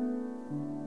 うん。